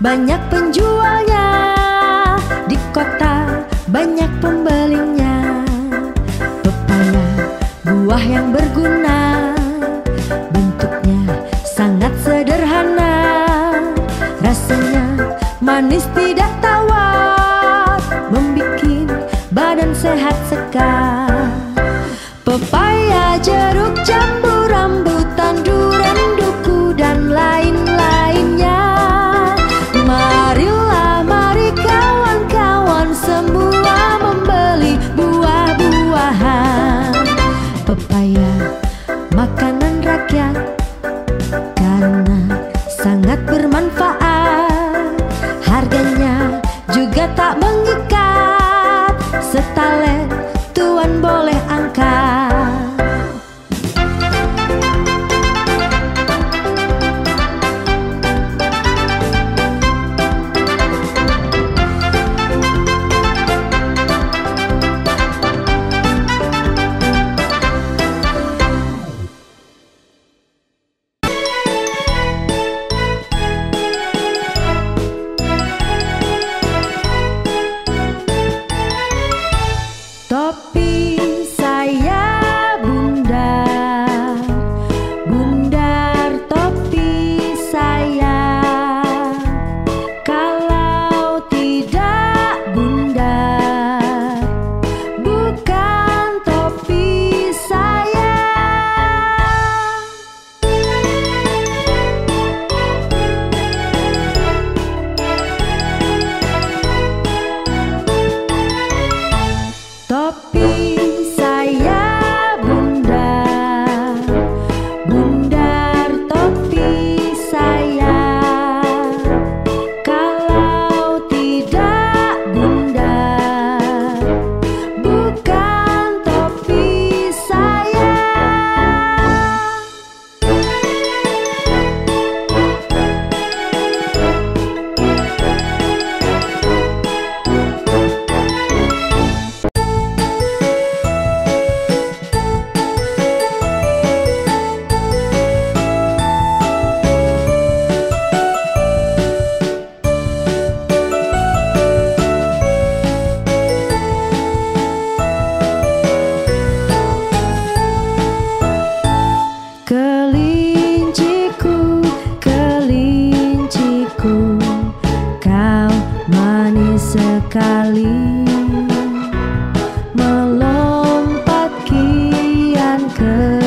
banyak penjualnya di kota banyak pembelinya. Pepaya buah yang berguna bentuknya sangat sederhana. Rasanya manis could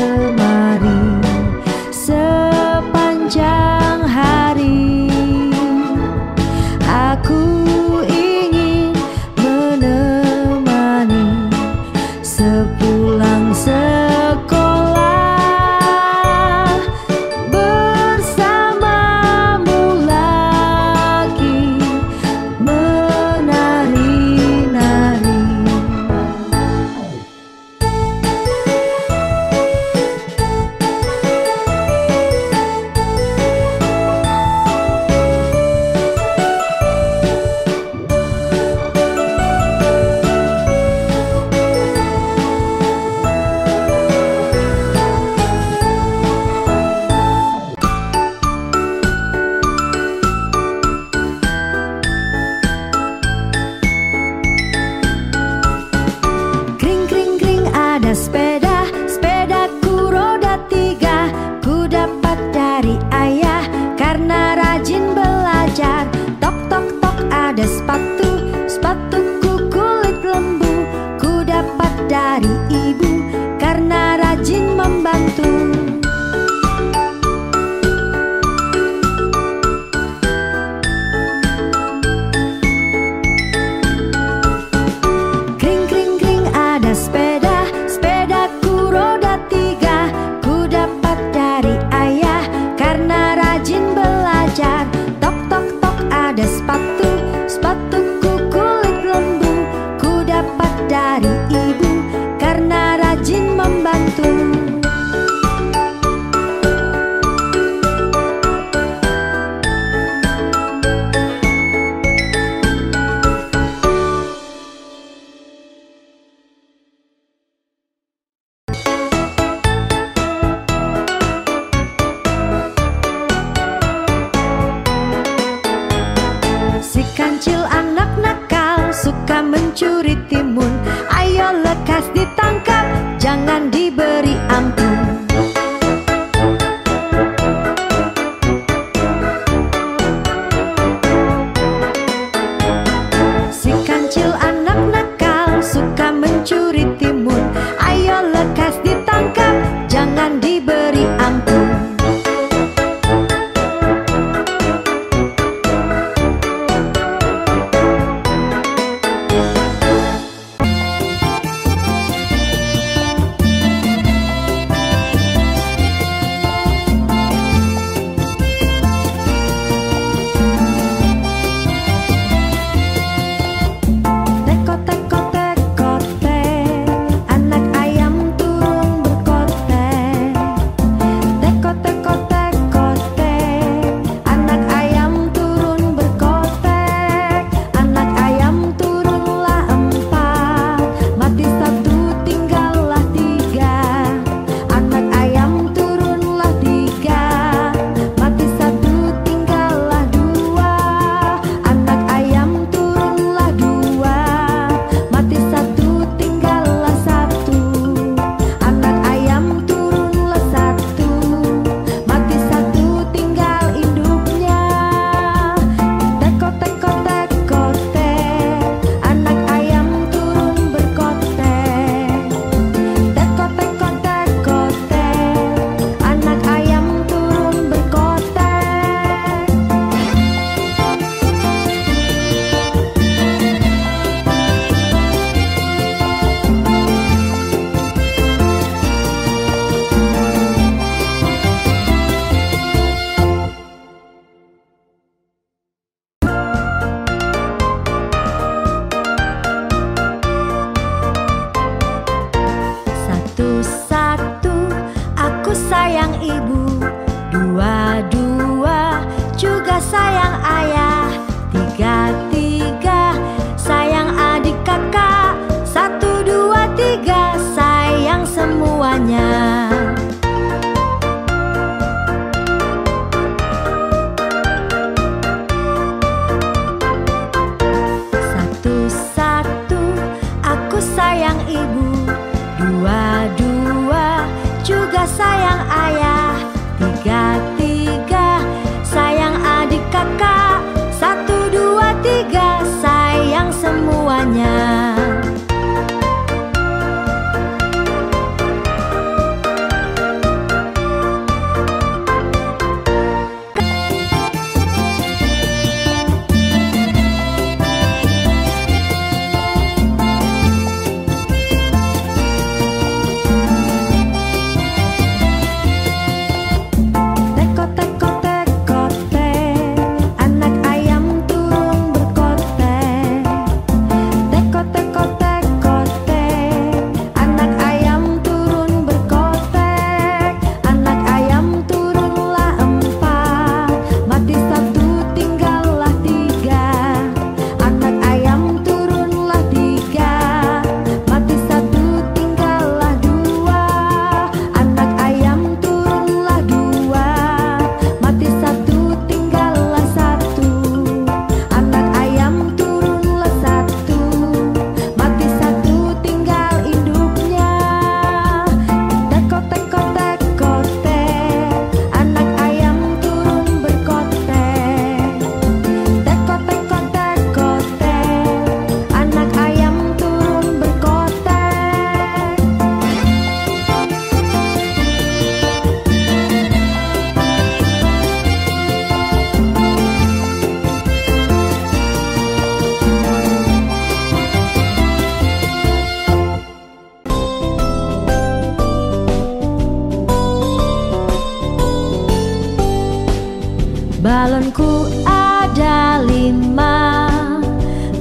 Calonku ada lima.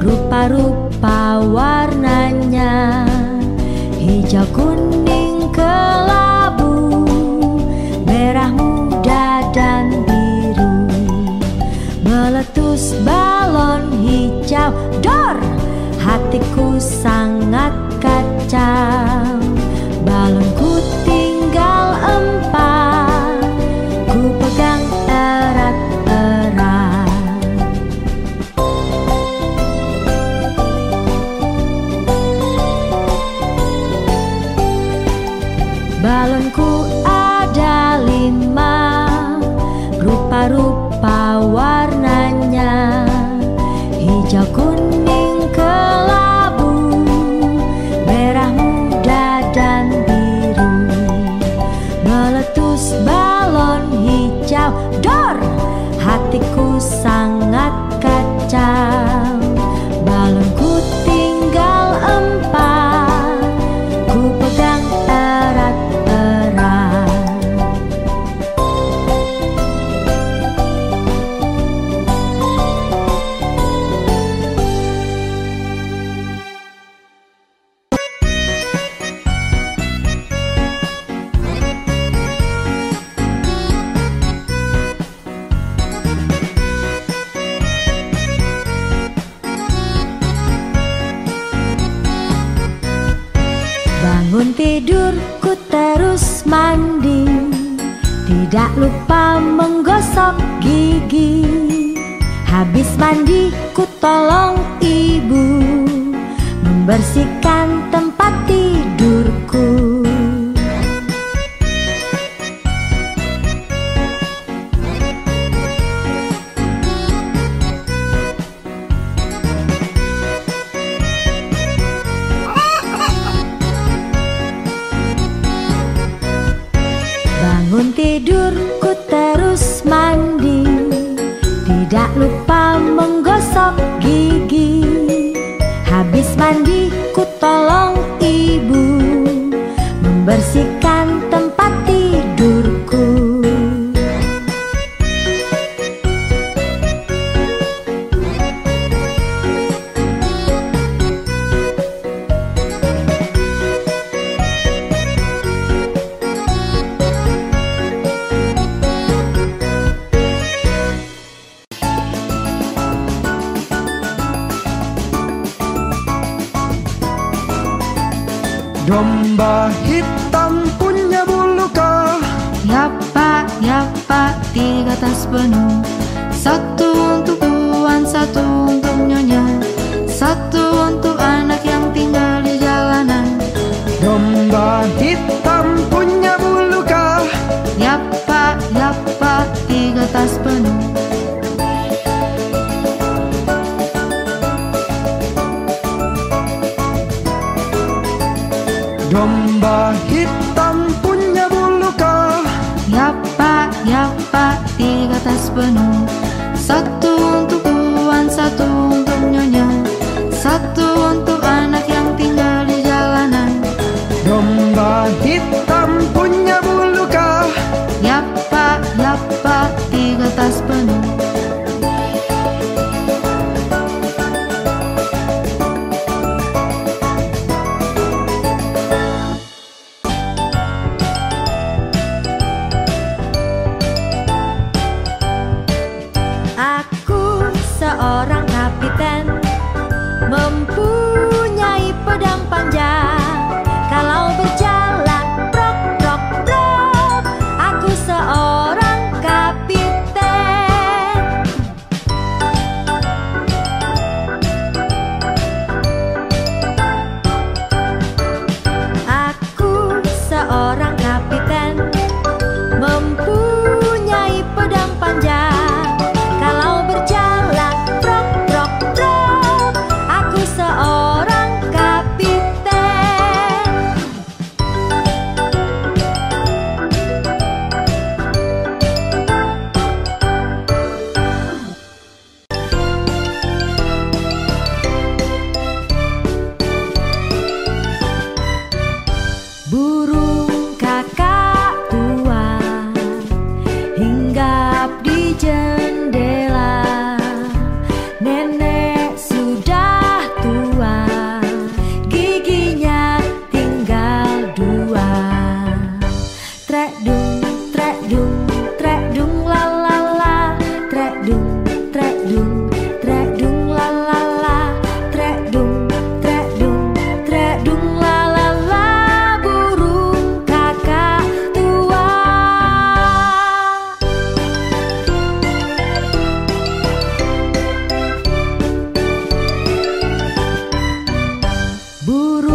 Rupa-rupa warnanya. Hijau kuning kelabu. Merah muda dan biru. Meletus balon hijau. Dor! Hatiku sangat Dor, Hatiku sangat tidur ku terus mandi. Tidak lupa menggosok gigi. Habis mandi ku tolong ibu. Membersihkan tempat tidur. Domba hitam punya bulu kah? Ya pak, ya pak, tiga tas penuh Satu untuk tuan, satu untuk nyonya Satu untuk anak yang tinggal di jalanan Domba hitam punya bulu kah? Ya pak, ya pak, tiga tas penuh Drum bar hit Burung